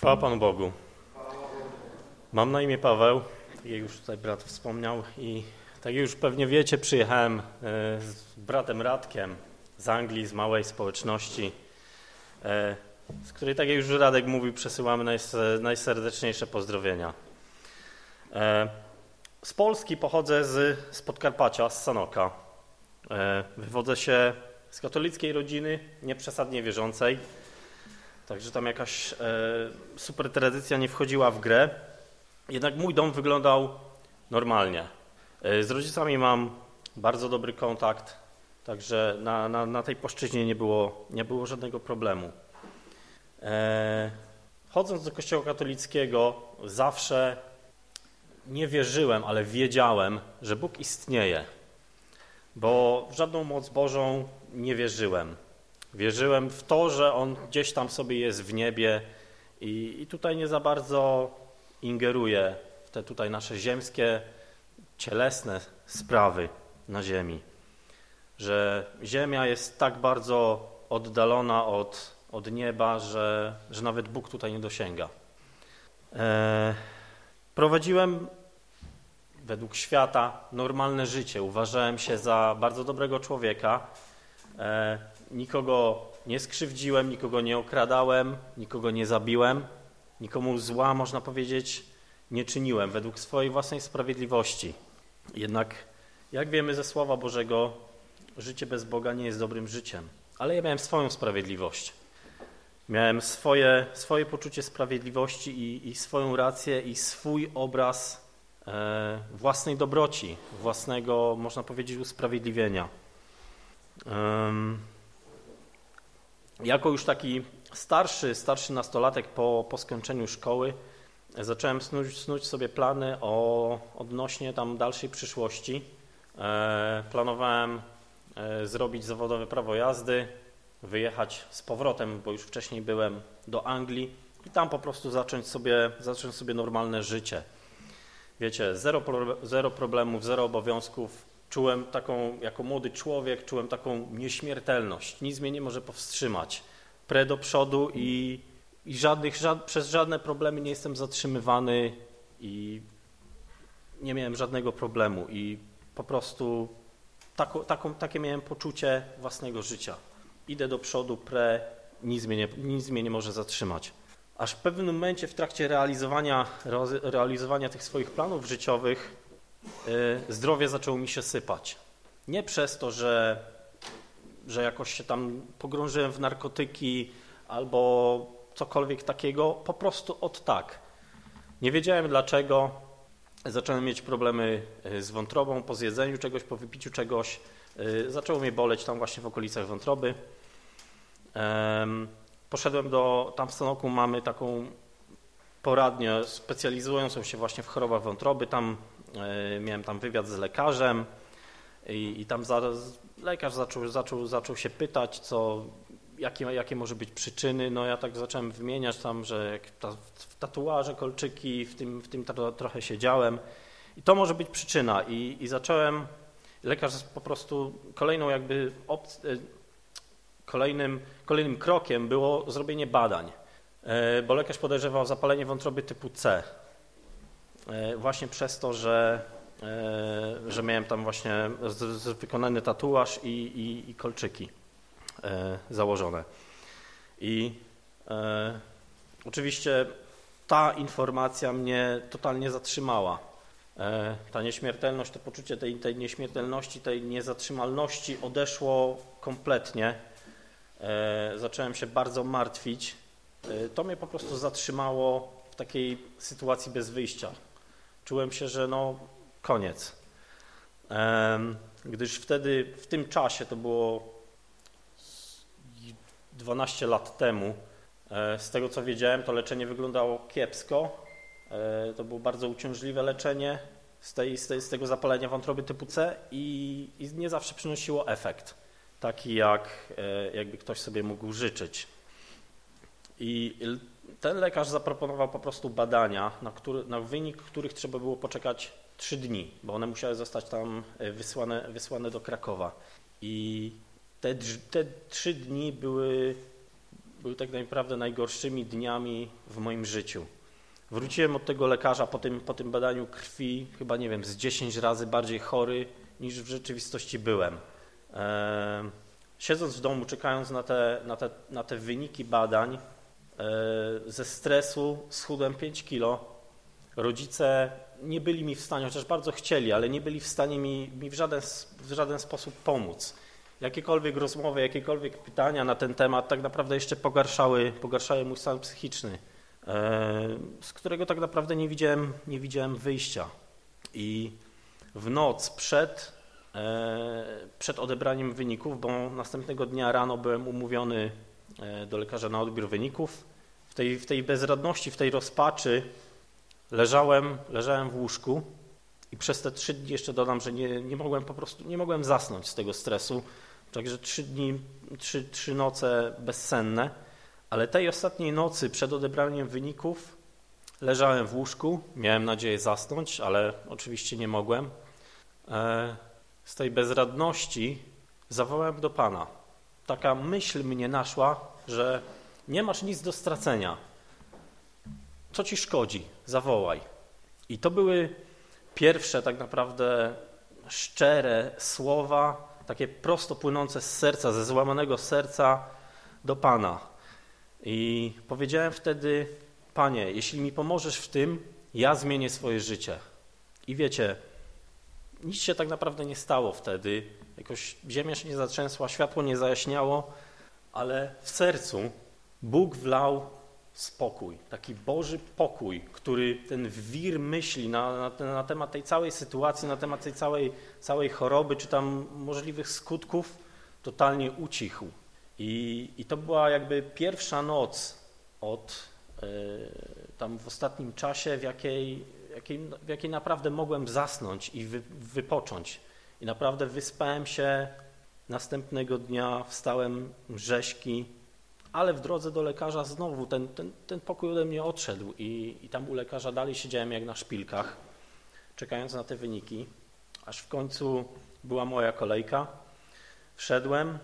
Chwała Panu Bogu. Mam na imię Paweł, jak już tutaj brat wspomniał i tak już pewnie wiecie, przyjechałem e, z bratem Radkiem z Anglii, z małej społeczności, e, z której, tak jak już Radek mówił, przesyłamy najserdeczniejsze pozdrowienia. E, z Polski pochodzę z, z Podkarpacia, z Sanoka. Wywodzę się z katolickiej rodziny, nieprzesadnie wierzącej, Także tam jakaś e, super tradycja nie wchodziła w grę. Jednak mój dom wyglądał normalnie. E, z rodzicami mam bardzo dobry kontakt, także na, na, na tej płaszczyźnie nie było, nie było żadnego problemu. E, chodząc do kościoła katolickiego, zawsze nie wierzyłem, ale wiedziałem, że Bóg istnieje, bo w żadną moc Bożą nie wierzyłem. Wierzyłem w to, że On gdzieś tam sobie jest w niebie i, i tutaj nie za bardzo ingeruje w te tutaj nasze ziemskie, cielesne sprawy na ziemi. Że ziemia jest tak bardzo oddalona od, od nieba, że, że nawet Bóg tutaj nie dosięga. E, prowadziłem według świata normalne życie. Uważałem się za bardzo dobrego człowieka. E, nikogo nie skrzywdziłem, nikogo nie okradałem, nikogo nie zabiłem, nikomu zła, można powiedzieć, nie czyniłem według swojej własnej sprawiedliwości. Jednak, jak wiemy ze Słowa Bożego, życie bez Boga nie jest dobrym życiem. Ale ja miałem swoją sprawiedliwość. Miałem swoje, swoje poczucie sprawiedliwości i, i swoją rację i swój obraz e, własnej dobroci, własnego, można powiedzieć, usprawiedliwienia. Um, jako już taki starszy, starszy nastolatek po, po skończeniu szkoły zacząłem snuć, snuć sobie plany o odnośnie tam dalszej przyszłości. E, planowałem e, zrobić zawodowe prawo jazdy, wyjechać z powrotem, bo już wcześniej byłem do Anglii i tam po prostu zacząć sobie, zacząć sobie normalne życie. Wiecie, zero, zero problemów, zero obowiązków, Czułem taką, jako młody człowiek, czułem taką nieśmiertelność. Nic mnie nie może powstrzymać. Pre do przodu i, i żadnych, żad, przez żadne problemy nie jestem zatrzymywany i nie miałem żadnego problemu. I po prostu taką, taką, takie miałem poczucie własnego życia. Idę do przodu, pre, nic mnie nie, nic mnie nie może zatrzymać. Aż w pewnym momencie w trakcie realizowania, realizowania tych swoich planów życiowych zdrowie zaczęło mi się sypać. Nie przez to, że, że jakoś się tam pogrążyłem w narkotyki albo cokolwiek takiego, po prostu od tak. Nie wiedziałem dlaczego. Zacząłem mieć problemy y, z wątrobą po zjedzeniu czegoś, po wypiciu czegoś. Y, zaczęło mnie boleć tam właśnie w okolicach wątroby. Poszedłem do, tam w Stanoku mamy taką poradnię specjalizującą się właśnie w chorobach wątroby. Tam miałem tam wywiad z lekarzem i, i tam lekarz zaczął, zaczął, zaczął się pytać, co, jakie, jakie może być przyczyny. No ja tak zacząłem wymieniać tam, że ta, tatuaże, kolczyki, w tym, w tym trochę siedziałem. I to może być przyczyna. I, i zacząłem, lekarz po prostu kolejną jakby e, kolejnym, kolejnym krokiem było zrobienie badań, e, bo lekarz podejrzewał zapalenie wątroby typu C. E, właśnie przez to, że, e, że miałem tam właśnie wykonany tatuaż i, i, i kolczyki e, założone. I e, oczywiście ta informacja mnie totalnie zatrzymała. E, ta nieśmiertelność, to poczucie tej, tej nieśmiertelności, tej niezatrzymalności odeszło kompletnie. E, zacząłem się bardzo martwić. To mnie po prostu zatrzymało w takiej sytuacji bez wyjścia czułem się, że no koniec. Gdyż wtedy, w tym czasie, to było 12 lat temu, e, z tego co wiedziałem, to leczenie wyglądało kiepsko. E, to było bardzo uciążliwe leczenie z, tej, z, tej, z tego zapalenia wątroby typu C i, i nie zawsze przynosiło efekt, taki jak e, jakby ktoś sobie mógł życzyć. I ten lekarz zaproponował po prostu badania, na, który, na wynik których trzeba było poczekać trzy dni, bo one musiały zostać tam e, wysłane, wysłane do Krakowa. I te, te trzy dni były były tak naprawdę najgorszymi dniami w moim życiu. Wróciłem od tego lekarza po tym, po tym badaniu krwi, chyba nie wiem, z 10 razy bardziej chory niż w rzeczywistości byłem. E, siedząc w domu, czekając na te, na te, na te wyniki badań, ze stresu schudłem 5 kilo. Rodzice nie byli mi w stanie, chociaż bardzo chcieli, ale nie byli w stanie mi, mi w, żaden, w żaden sposób pomóc. Jakiekolwiek rozmowy, jakiekolwiek pytania na ten temat tak naprawdę jeszcze pogarszały, pogarszały mój stan psychiczny, e, z którego tak naprawdę nie widziałem, nie widziałem wyjścia. I w noc przed, e, przed odebraniem wyników, bo następnego dnia rano byłem umówiony e, do lekarza na odbiór wyników, w tej, w tej bezradności, w tej rozpaczy leżałem, leżałem w łóżku i przez te trzy dni jeszcze dodam, że nie, nie mogłem po prostu, nie mogłem zasnąć z tego stresu. Także trzy dni, trzy, trzy noce bezsenne, ale tej ostatniej nocy przed odebraniem wyników leżałem w łóżku, miałem nadzieję zasnąć, ale oczywiście nie mogłem. E, z tej bezradności zawołałem do Pana. Taka myśl mnie naszła, że nie masz nic do stracenia. Co ci szkodzi? Zawołaj. I to były pierwsze tak naprawdę szczere słowa, takie prosto płynące z serca, ze złamanego serca do Pana. I powiedziałem wtedy, Panie, jeśli mi pomożesz w tym, ja zmienię swoje życie. I wiecie, nic się tak naprawdę nie stało wtedy. Jakoś ziemia się nie zatrzęsła, światło nie zajaśniało, ale w sercu Bóg wlał spokój, taki Boży pokój, który ten wir myśli na, na, na, temat tej całej sytuacji, na temat tej całej, całej choroby, czy tam możliwych skutków, totalnie ucichł. I, i to była jakby pierwsza noc od y, tam w ostatnim czasie, w jakiej, jakiej, w jakiej naprawdę mogłem zasnąć i wy, wypocząć. I naprawdę wyspałem się następnego dnia, wstałem rzeźki, ale w drodze do lekarza znowu ten, ten, ten pokój ode mnie odszedł i, i tam u lekarza dalej siedziałem jak na szpilkach, czekając na te wyniki, aż w końcu była moja kolejka. Wszedłem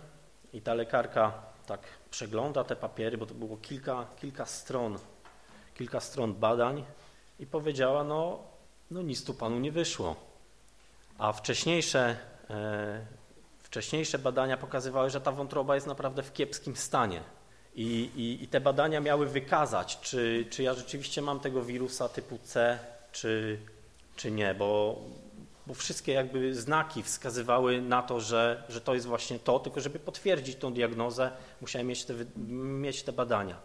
i ta lekarka tak przegląda te papiery, bo to było kilka, kilka stron, kilka stron badań i powiedziała, no, no nic tu panu nie wyszło. A wcześniejsze, e, wcześniejsze badania pokazywały, że ta wątroba jest naprawdę w kiepskim stanie. I, i, I, te badania miały wykazać, czy, czy ja rzeczywiście mam tego wirusa typu C, czy, czy nie, bo, bo wszystkie jakby znaki wskazywały na to, że, że to jest właśnie to, tylko żeby potwierdzić tą diagnozę, musiałem mieć te, mieć te badania.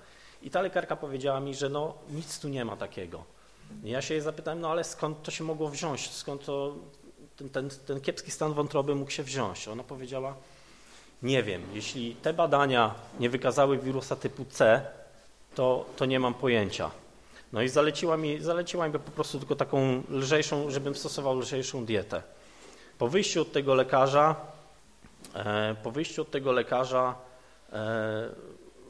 I ta lekarka powiedziała mi, że no nic tu nie ma takiego. I ja się jej zapytałem, no ale skąd to się mogło wziąć, skąd to, ten, ten, ten kiepski stan wątroby mógł się wziąć. Ona powiedziała, nie wiem. Jeśli te badania nie wykazały wirusa typu C, to, to nie mam pojęcia. No i zaleciła mi, zaleciła mi po prostu tylko taką lżejszą, żebym stosował lżejszą dietę. Po wyjściu od tego lekarza, e, po wyjściu od tego lekarza e,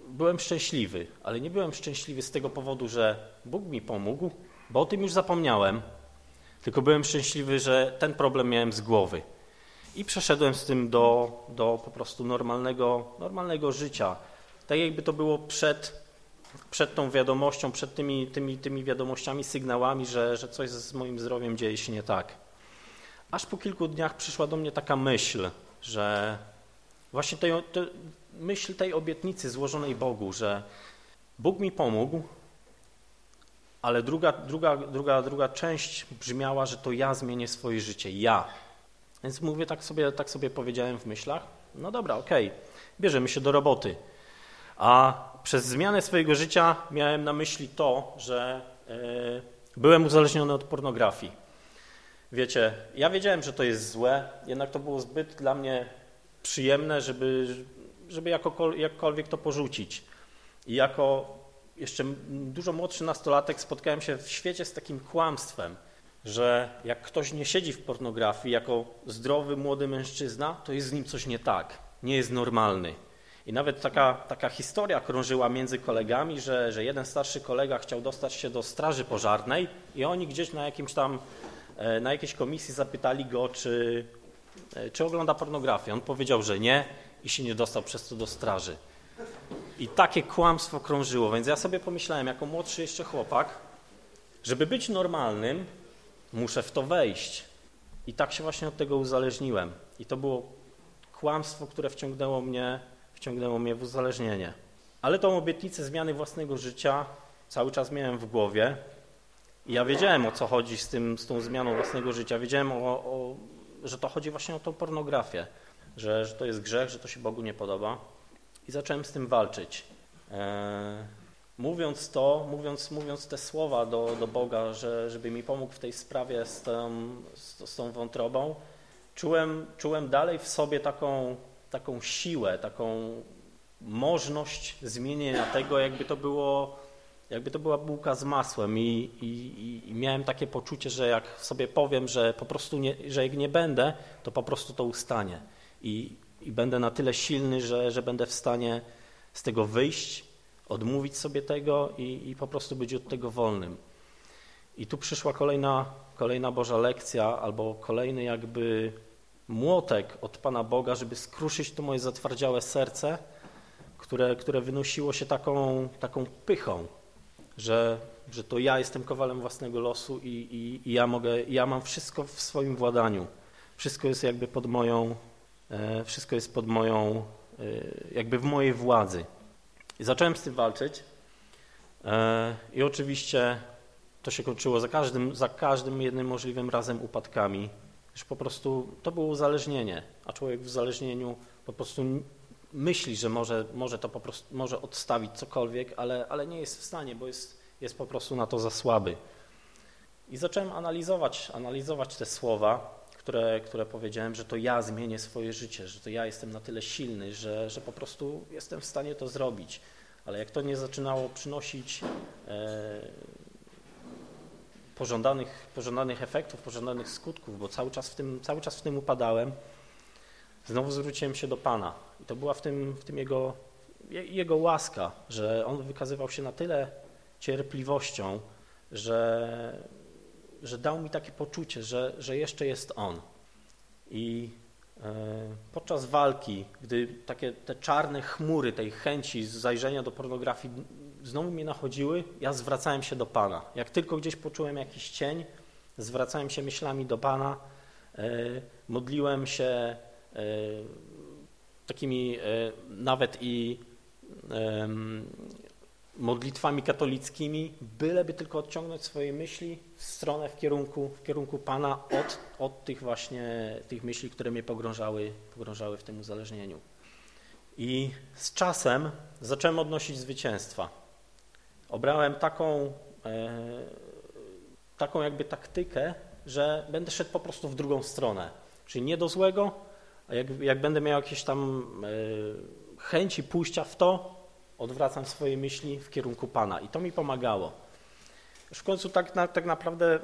byłem szczęśliwy, ale nie byłem szczęśliwy z tego powodu, że Bóg mi pomógł, bo o tym już zapomniałem, tylko byłem szczęśliwy, że ten problem miałem z głowy. I przeszedłem z tym do, do po prostu normalnego, normalnego życia. Tak jakby to było przed, przed tą wiadomością, przed tymi, tymi, tymi wiadomościami, sygnałami, że, że coś z moim zdrowiem dzieje się nie tak. Aż po kilku dniach przyszła do mnie taka myśl, że właśnie tej, te, myśl tej obietnicy złożonej Bogu, że Bóg mi pomógł, ale druga, druga, druga, druga część brzmiała, że to ja zmienię swoje życie. Ja. Więc mówię, tak sobie, tak sobie powiedziałem w myślach, no dobra, okej, okay, bierzemy się do roboty. A przez zmianę swojego życia miałem na myśli to, że yy, byłem uzależniony od pornografii. Wiecie, ja wiedziałem, że to jest złe, jednak to było zbyt dla mnie przyjemne, żeby, żeby jakkolwiek to porzucić. I jako jeszcze dużo młodszy nastolatek spotkałem się w świecie z takim kłamstwem – że jak ktoś nie siedzi w pornografii jako zdrowy młody mężczyzna, to jest z nim coś nie tak, nie jest normalny. I nawet taka, taka historia krążyła między kolegami, że, że jeden starszy kolega chciał dostać się do straży pożarnej i oni gdzieś na jakimś tam, e, na jakiejś komisji zapytali go, czy, e, czy ogląda pornografię. On powiedział, że nie i się nie dostał przez to do straży. I takie kłamstwo krążyło, więc ja sobie pomyślałem, jako młodszy jeszcze chłopak, żeby być normalnym, muszę w to wejść. I tak się właśnie od tego uzależniłem. I to było kłamstwo, które wciągnęło mnie, wciągnęło mnie w uzależnienie. Ale tą obietnicę zmiany własnego życia cały czas miałem w głowie. I ja wiedziałem, o co chodzi z, tym, z tą zmianą własnego życia. Wiedziałem, o, o, że to chodzi właśnie o tą pornografię, że, że to jest grzech, że to się Bogu nie podoba. I zacząłem z tym walczyć. E, mówiąc to, mówiąc, mówiąc te słowa do, do Boga, że, żeby mi pomógł w tej sprawie z tą, z, z tą wątrobą, czułem, czułem dalej w sobie taką, taką siłę, taką możliwość zmienienia tego, jakby to było, jakby to była bułka z masłem. I, i, i miałem takie poczucie, że jak sobie powiem, że po prostu nie, że jak nie będę, to po prostu to ustanie. I, i będę na tyle silny, że, że będę w stanie z tego wyjść, odmówić sobie tego i, i po prostu być od tego wolnym. I tu przyszła kolejna, kolejna Boża lekcja albo kolejny jakby młotek od Pana Boga, żeby skruszyć to moje zatwardziałe serce, które, które wynosiło się taką, taką pychą, że, że to ja jestem kowalem własnego losu i, i, i ja, mogę, ja mam wszystko w swoim władaniu. Wszystko jest jakby pod moją, e, wszystko jest pod moją, e, jakby w mojej władzy. I zacząłem z tym walczyć. E, i oczywiście to się kończyło za każdym, za każdym jednym możliwym razem upadkami, że po prostu to było uzależnienie, a człowiek w uzależnieniu po prostu myśli, że może, może to po prostu może odstawić cokolwiek, ale, ale nie jest w stanie, bo jest, jest po prostu na to za słaby. I zacząłem analizować, analizować te słowa, które, które powiedziałem, że to ja zmienię swoje życie, że to ja jestem na tyle silny, że, że po prostu jestem w stanie to zrobić. Ale jak to nie zaczynało przynosić e, pożądanych, pożądanych efektów, pożądanych skutków, bo cały czas w tym, cały czas w tym upadałem, znowu zwróciłem się do Pana. I to była w tym, w tym jego, jego łaska, że on wykazywał się na tyle cierpliwością, że, że dał mi takie poczucie, że, że jeszcze jest On. I e, podczas walki, gdy takie te czarne chmury tej chęci zajrzenia do pornografii znowu mnie nachodziły, ja zwracałem się do Pana. Jak tylko gdzieś poczułem jakiś cień, zwracałem się myślami do Pana, e, modliłem się e, takimi nawet i modlitwami katolickimi, byleby tylko odciągnąć swoje myśli w stronę, w kierunku, w kierunku Pana od, od tych właśnie tych myśli, które mnie pogrążały, pogrążały w tym uzależnieniu. I z czasem zacząłem odnosić zwycięstwa. Obrałem taką, e, taką jakby taktykę, że będę szedł po prostu w drugą stronę. Czyli nie do złego, a jak, jak będę miał jakieś tam e, chęci pójścia w to, odwracam swoje myśli w kierunku Pana. I to mi pomagało. Już w końcu tak, na, tak naprawdę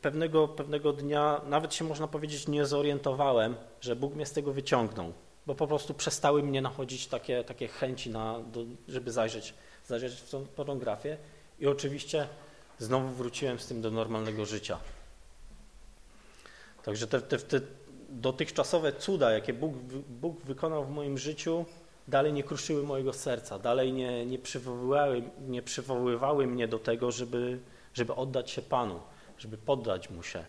pewnego, pewnego dnia nawet się można powiedzieć nie zorientowałem, że Bóg mnie z tego wyciągnął, bo po prostu przestały mnie nachodzić takie, takie chęci, na, do, żeby zajrzeć, zajrzeć w tą pornografię i oczywiście znowu wróciłem z tym do normalnego życia. Także te, te, te dotychczasowe cuda, jakie Bóg, Bóg wykonał w moim życiu, dalej nie kruszyły mojego serca, dalej nie, nie, przywoływały, nie przywoływały mnie do tego, żeby, żeby oddać się Panu, żeby poddać Mu się.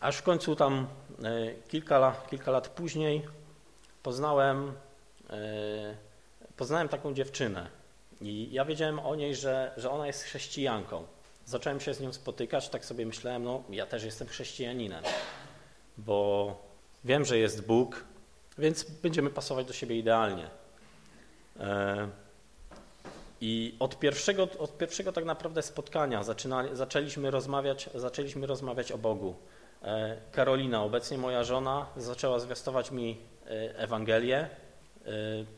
Aż w końcu tam e, kilka, kilka lat później poznałem, e, poznałem taką dziewczynę i ja wiedziałem o niej, że, że ona jest chrześcijanką. Zacząłem się z nią spotykać, tak sobie myślałem, no ja też jestem chrześcijaninem, bo wiem, że jest Bóg, więc będziemy pasować do siebie idealnie. E, I od pierwszego, od pierwszego tak naprawdę spotkania zaczęliśmy, rozmawiać, zaczęliśmy rozmawiać o Bogu. E, Karolina, obecnie moja żona, zaczęła zwiastować mi e, Ewangelię.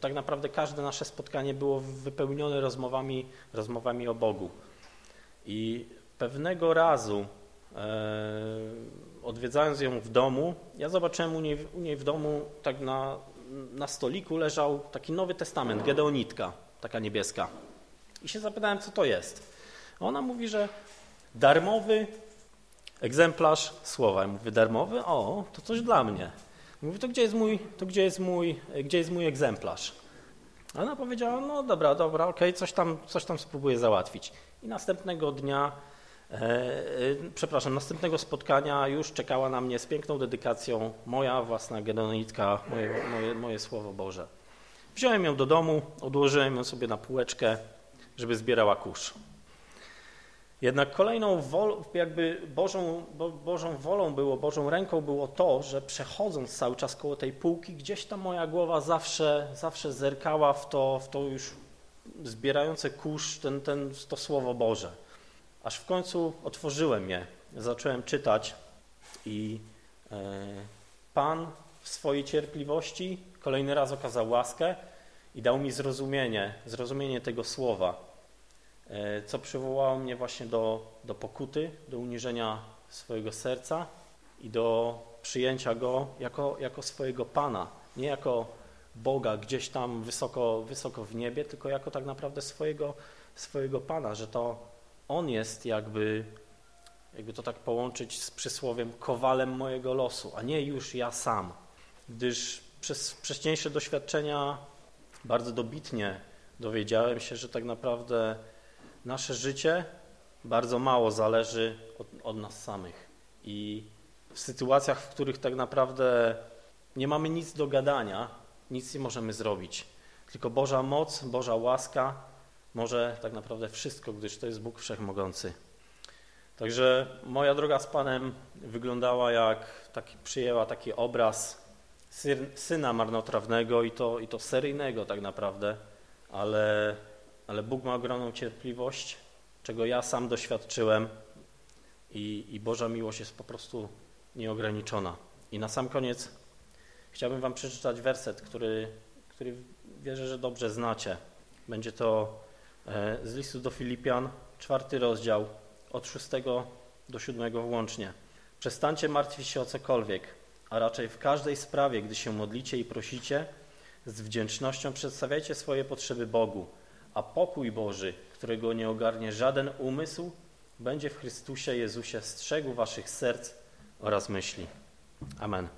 Tak naprawdę każde nasze spotkanie było wypełnione rozmowami, rozmowami o Bogu. I pewnego razu odwiedzając ją w domu, ja zobaczyłem u niej, u niej w domu, tak na, na stoliku leżał taki Nowy Testament, Gedeonitka, taka niebieska. I się zapytałem, co to jest. Ona mówi, że darmowy egzemplarz słowa. Ja mówię, darmowy? O, to coś dla mnie. Mówi, to gdzie jest mój, to gdzie jest mój, gdzie jest mój egzemplarz? Ona powiedziała, no dobra, dobra, okej, okay, coś, tam, coś tam spróbuję załatwić. I następnego dnia, przepraszam, następnego spotkania już czekała na mnie z piękną dedykacją moja własna gedonitka, moje, moje, moje Słowo Boże. Wziąłem ją do domu, odłożyłem ją sobie na półeczkę, żeby zbierała kurz. Jednak kolejną wol, jakby Bożą, Bo, Bożą wolą było, Bożą ręką było to, że przechodząc cały czas koło tej półki, gdzieś ta moja głowa zawsze, zawsze zerkała w to, w to już zbierające kurz, ten, ten, to Słowo Boże. Aż w końcu otworzyłem je, zacząłem czytać i e, Pan w swojej cierpliwości kolejny raz okazał łaskę i dał mi zrozumienie, zrozumienie tego słowa, e, co przywołało mnie właśnie do, do pokuty, do uniżenia swojego serca i do przyjęcia Go jako, jako swojego Pana, nie jako Boga gdzieś tam wysoko, wysoko w niebie, tylko jako tak naprawdę swojego, swojego Pana, że to On jest jakby, jakby to tak połączyć z przysłowiem, kowalem mojego losu, a nie już ja sam, gdyż przez wcześniejsze doświadczenia bardzo dobitnie dowiedziałem się, że tak naprawdę nasze życie bardzo mało zależy od, od, nas samych. I w sytuacjach, w których tak naprawdę nie mamy nic do gadania, nic nie możemy zrobić. Tylko Boża moc, Boża łaska może tak naprawdę wszystko, gdyż to jest Bóg Wszechmogący. Także moja droga z Panem wyglądała jak taki, przyjęła taki obraz syna marnotrawnego i to, i to seryjnego tak naprawdę, ale, ale Bóg ma ogromną cierpliwość, czego ja sam doświadczyłem i, i Boża miłość jest po prostu nieograniczona. I na sam koniec chciałbym wam przeczytać werset, który, który wierzę, że dobrze znacie. Będzie to z listu do Filipian, czwarty rozdział, od szóstego do siódmego włącznie. Przestańcie martwić się o cokolwiek, a raczej w każdej sprawie, gdy się modlicie i prosicie, z wdzięcznością przedstawiajcie swoje potrzeby Bogu, a pokój Boży, którego nie ogarnie żaden umysł, będzie w Chrystusie Jezusie strzegł waszych serc oraz myśli. Amen.